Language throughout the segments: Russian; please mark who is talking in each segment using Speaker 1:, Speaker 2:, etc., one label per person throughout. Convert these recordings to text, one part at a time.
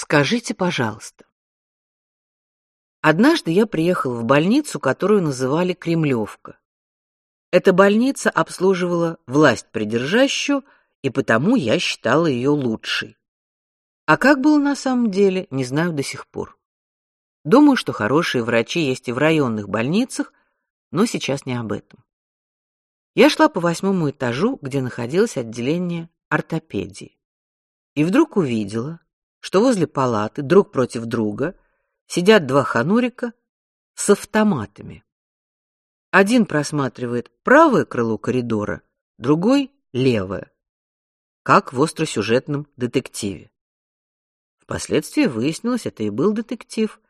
Speaker 1: Скажите, пожалуйста. Однажды я приехал в больницу, которую называли Кремлевка. Эта больница обслуживала власть придержащую, и потому я считала ее лучшей. А как было на самом деле, не знаю до сих пор. Думаю, что хорошие врачи есть и в районных больницах, но сейчас не об этом. Я шла по восьмому этажу, где находилось отделение ортопедии, и вдруг увидела, что возле палаты друг против друга сидят два ханурика с автоматами. Один просматривает правое крыло коридора, другой левое, как в остросюжетном детективе. Впоследствии выяснилось, это и был детектив.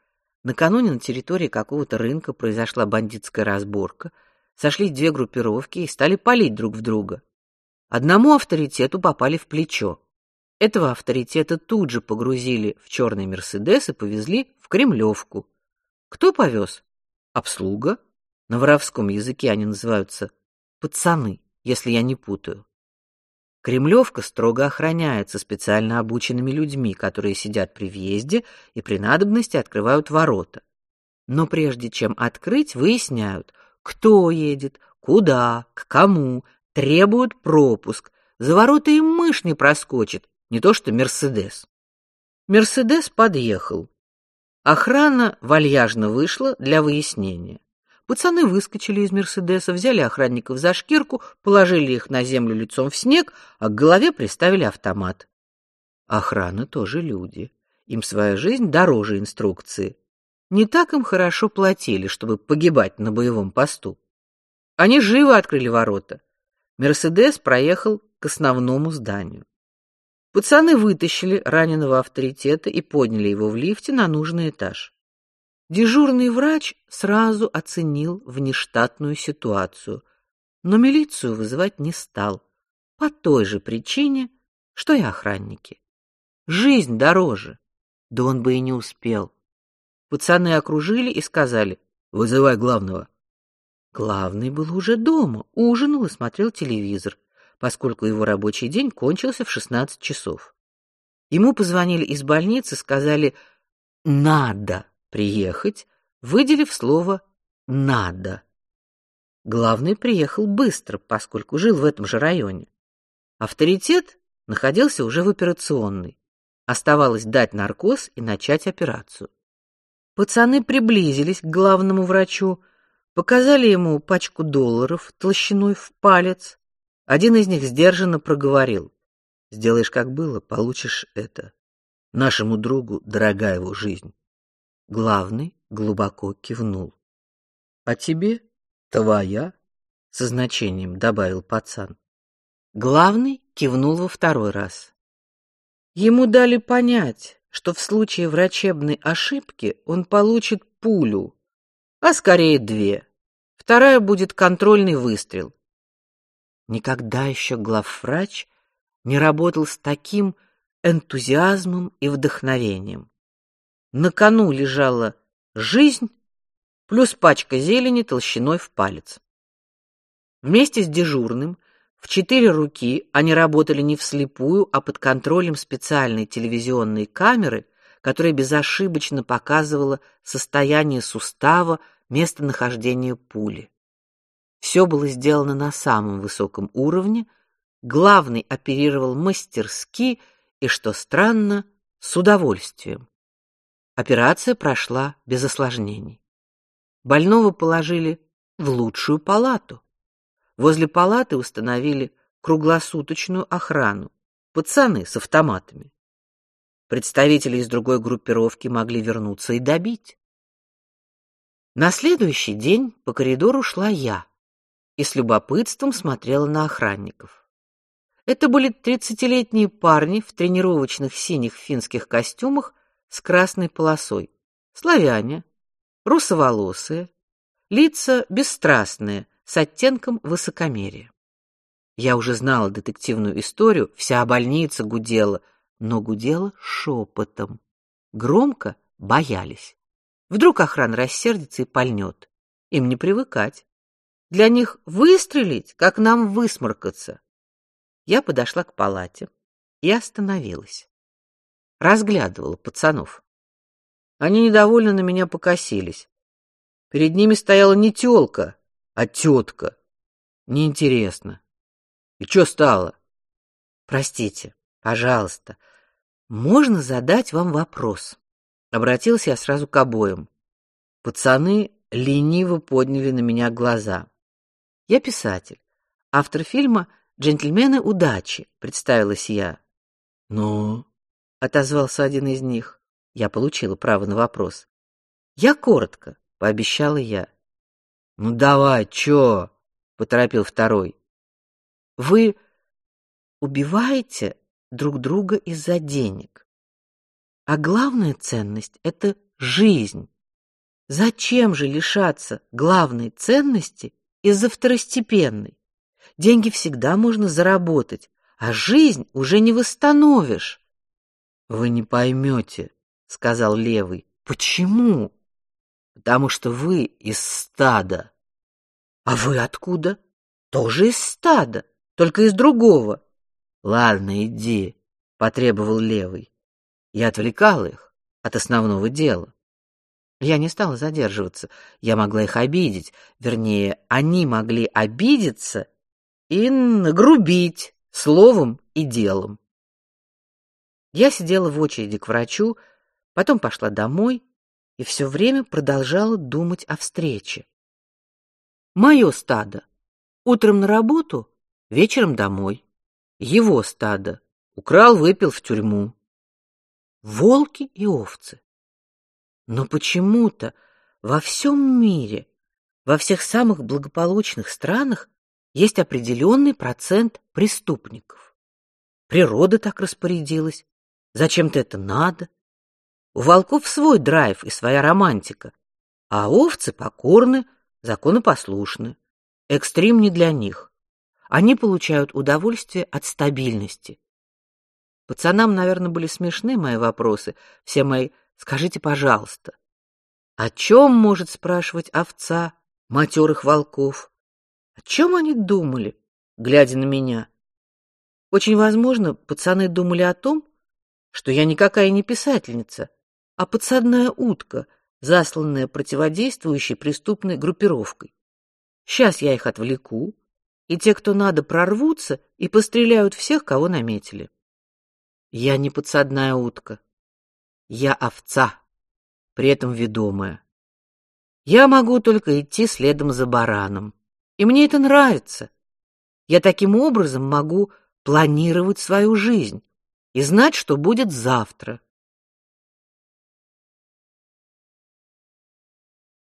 Speaker 1: Накануне на территории какого-то рынка произошла бандитская разборка, сошлись две группировки и стали палить друг в друга. Одному авторитету попали в плечо. Этого авторитета тут же погрузили в черный Мерседес и повезли в Кремлевку. Кто повез? Обслуга. На воровском языке они называются пацаны, если я не путаю. Кремлевка строго охраняется специально обученными людьми, которые сидят при въезде и при надобности открывают ворота. Но прежде чем открыть, выясняют, кто едет, куда, к кому, требуют пропуск. За ворота им мышь не проскочит, не то что Мерседес. Мерседес подъехал. Охрана вальяжно вышла для выяснения. Пацаны выскочили из Мерседеса, взяли охранников за шкирку, положили их на землю лицом в снег, а к голове приставили автомат. Охрана тоже люди. Им своя жизнь дороже инструкции. Не так им хорошо платили, чтобы погибать на боевом посту. Они живо открыли ворота. Мерседес проехал к основному зданию. Пацаны вытащили раненого авторитета и подняли его в лифте на нужный этаж. Дежурный врач сразу оценил внештатную ситуацию, но милицию вызывать не стал по той же причине, что и охранники. Жизнь дороже. Да он бы и не успел. Пацаны окружили и сказали: "Вызывай главного". Главный был уже дома, ужинал и смотрел телевизор поскольку его рабочий день кончился в 16 часов. Ему позвонили из больницы, сказали «надо приехать», выделив слово «надо». Главный приехал быстро, поскольку жил в этом же районе. Авторитет находился уже в операционной. Оставалось дать наркоз и начать операцию. Пацаны приблизились к главному врачу, показали ему пачку долларов толщиной в палец, один из них сдержанно проговорил: "Сделаешь как было, получишь это. Нашему другу дорога его жизнь". Главный глубоко кивнул. "А тебе твоя?" со значением добавил пацан. Главный кивнул во второй раз. Ему дали понять, что в случае врачебной ошибки он получит пулю, а скорее две. Вторая будет контрольный выстрел. Никогда еще главврач не работал с таким энтузиазмом и вдохновением. На кону лежала жизнь плюс пачка зелени толщиной в палец. Вместе с дежурным в четыре руки они работали не вслепую, а под контролем специальной телевизионной камеры, которая безошибочно показывала состояние сустава, местонахождение пули. Все было сделано на самом высоком уровне, главный оперировал мастерски и, что странно, с удовольствием. Операция прошла без осложнений. Больного положили в лучшую палату. Возле палаты установили круглосуточную охрану, пацаны с автоматами. Представители из другой группировки могли вернуться и добить. На следующий день по коридору шла я и с любопытством смотрела на охранников. Это были тридцатилетние парни в тренировочных синих финских костюмах с красной полосой. Славяне, русоволосые, лица бесстрастные, с оттенком высокомерия. Я уже знала детективную историю, вся больница гудела, но гудела шепотом. Громко боялись. Вдруг охрана рассердится и пальнет. Им не привыкать. Для них выстрелить, как нам высморкаться. Я подошла к палате и остановилась. разглядывала пацанов. Они недовольно на меня покосились. Перед ними стояла не тёлка, а тётка. Неинтересно. И что стало? Простите, пожалуйста, можно задать вам вопрос? Обратился я сразу к обоим. Пацаны лениво подняли на меня глаза. Я писатель, автор фильма Джентльмены удачи, представилась я. Ну, отозвался один из них. Я получила право на вопрос. Я коротко, пообещала я. Ну давай, чё? поторопил второй. Вы убиваете друг друга из-за денег. А главная ценность это жизнь. Зачем же лишаться главной ценности из-за второстепенной? Деньги всегда можно заработать, а жизнь уже не восстановишь. Вы не поймете, сказал левый. Почему? Потому что вы из стада. А вы откуда? Тоже из стада, только из другого. Ладно, иди, потребовал левый. Я отвлекал их от основного дела. Я не стала задерживаться. Я могла их обидеть, вернее, они могли обидеться и нагрубить словом и делом. Я сидела в очереди к врачу, потом пошла домой и все время продолжала думать о встрече. Мое стадо утром на работу, вечером домой. Его стадо украл, выпил в тюрьму. Волки и овцы. Но почему-то во всем мире, во всех самых благополучных странах есть определенный процент преступников. Природа так распорядилась. Зачем-то это надо. У волков свой драйв и своя романтика, а овцы покорны, законопослушны. Экстрим не для них. Они получают удовольствие от стабильности. Пацанам, наверное, были смешны мои вопросы, все мои «скажите, пожалуйста». О чем может спрашивать овца матерых волков? О чем они думали, глядя на меня? Очень возможно, пацаны думали о том, что я никакая не писательница, а подсадная утка, засланная противодействующей преступной группировкой. Сейчас я их отвлеку, и те, кто надо, прорвутся и постреляют всех, кого наметили. Я не подсадная утка. Я овца, при этом ведомая. Я могу только идти следом за бараном. И мне это нравится. Я таким образом могу планировать свою жизнь и знать, что будет завтра.